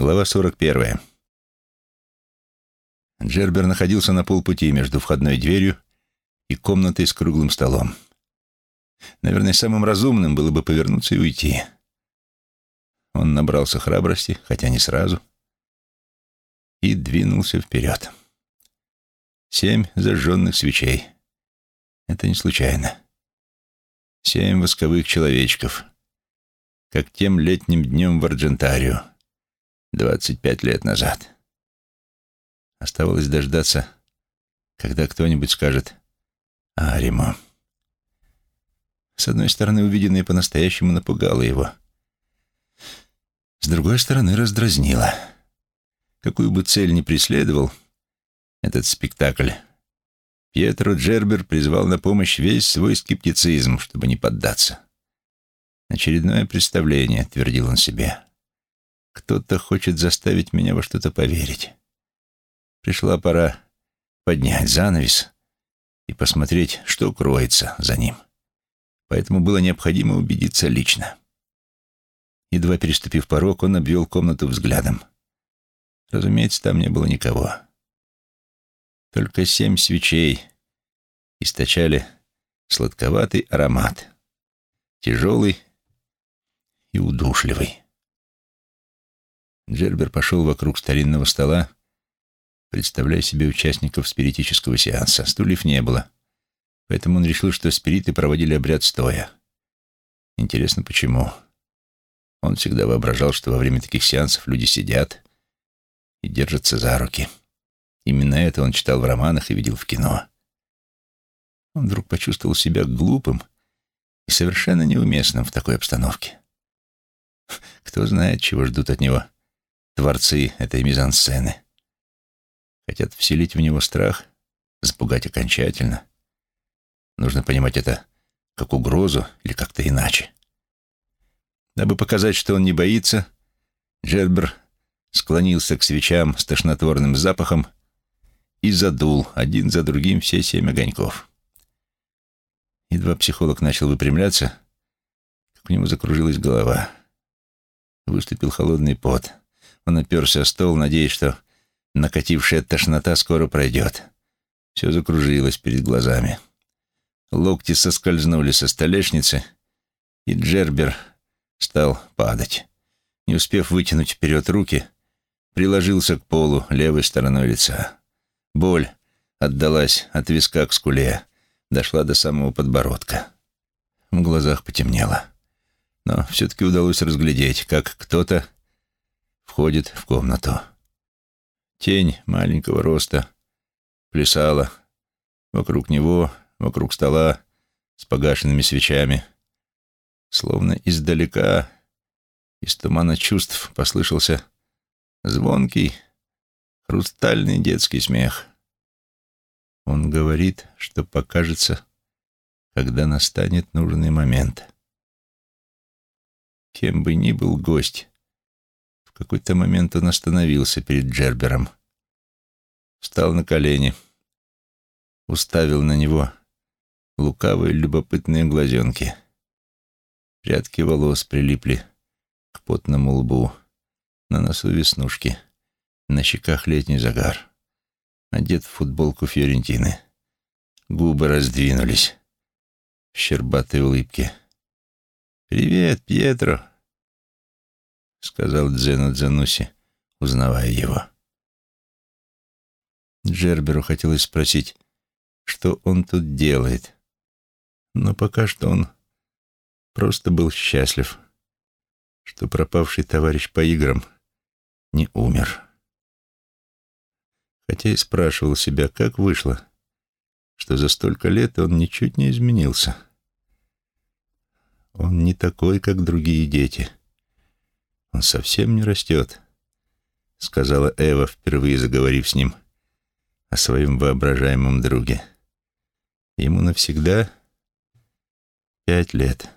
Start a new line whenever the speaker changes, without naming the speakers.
Глава 41. Джербер находился на полпути между входной дверью и комнатой с круглым столом. Наверное, самым разумным было бы повернуться и уйти. Он набрался храбрости, хотя не сразу, и двинулся вперед. Семь зажженных свечей. Это не случайно. Семь восковых человечков, как тем летним днем в Арджентарию, двадцать пять лет назад. Оставалось дождаться, когда кто-нибудь скажет «Аримо». С одной стороны, увиденное по-настоящему напугало его. С другой стороны, раздразнило. Какую бы цель ни преследовал этот спектакль, Пьетро Джербер призвал на помощь весь свой скептицизм, чтобы не поддаться. «Очередное представление», — твердил он себе. Кто-то хочет заставить меня во что-то поверить. Пришла пора поднять занавес и посмотреть, что кроется за ним. Поэтому было необходимо убедиться лично. Едва переступив порог, он обвел комнату взглядом. Разумеется, там не было никого. Только семь свечей источали сладковатый аромат, тяжелый и удушливый. Джербер пошел вокруг старинного стола, представляя себе участников спиритического сеанса. Стульев не было, поэтому он решил, что спириты проводили обряд стоя. Интересно, почему? Он всегда воображал, что во время таких сеансов люди сидят и держатся за руки. Именно это он читал в романах и видел в кино. Он вдруг почувствовал себя глупым и совершенно неуместным в такой обстановке. Кто знает, чего ждут от него творцы этой мизансцены. Хотят вселить в него страх, запугать окончательно. Нужно понимать это как угрозу или как-то иначе. Дабы показать, что он не боится, Джербер склонился к свечам с тошнотворным запахом и задул один за другим все семь огоньков. Едва психолог начал выпрямляться, как у него закружилась голова. Выступил холодный пот. Он оперся о стол, надеясь, что накатившая тошнота скоро пройдет. Все закружилось перед глазами. Локти соскользнули со столешницы, и Джербер стал падать. Не успев вытянуть вперед руки, приложился к полу левой стороной лица. Боль отдалась от виска к скуле, дошла до самого подбородка. В глазах потемнело. Но все-таки удалось разглядеть, как кто-то входит в комнату. Тень маленького роста плясала вокруг него, вокруг стола с погашенными свечами. Словно издалека, из тумана чувств, послышался звонкий, хрустальный детский смех. Он говорит, что покажется, когда настанет нужный момент. Кем бы ни был гость, какой-то момент он остановился перед Джербером. Встал на колени, уставил на него лукавые любопытные глазенки. Прядки волос прилипли к потному лбу, на носу веснушки, на щеках летний загар. Одет в футболку Фьорентины. Губы раздвинулись в щербатой улыбке. «Привет, Пьетро!» — сказал Дзену Дзенуси, узнавая его. Джерберу хотелось спросить, что он тут делает, но пока что он просто был счастлив, что пропавший товарищ по играм не умер. Хотя и спрашивал себя, как вышло, что за столько лет он ничуть не изменился. Он не такой, как другие дети — он совсем не растет, — сказала Эва, впервые заговорив с ним о своем воображаемом друге. Ему навсегда пять лет.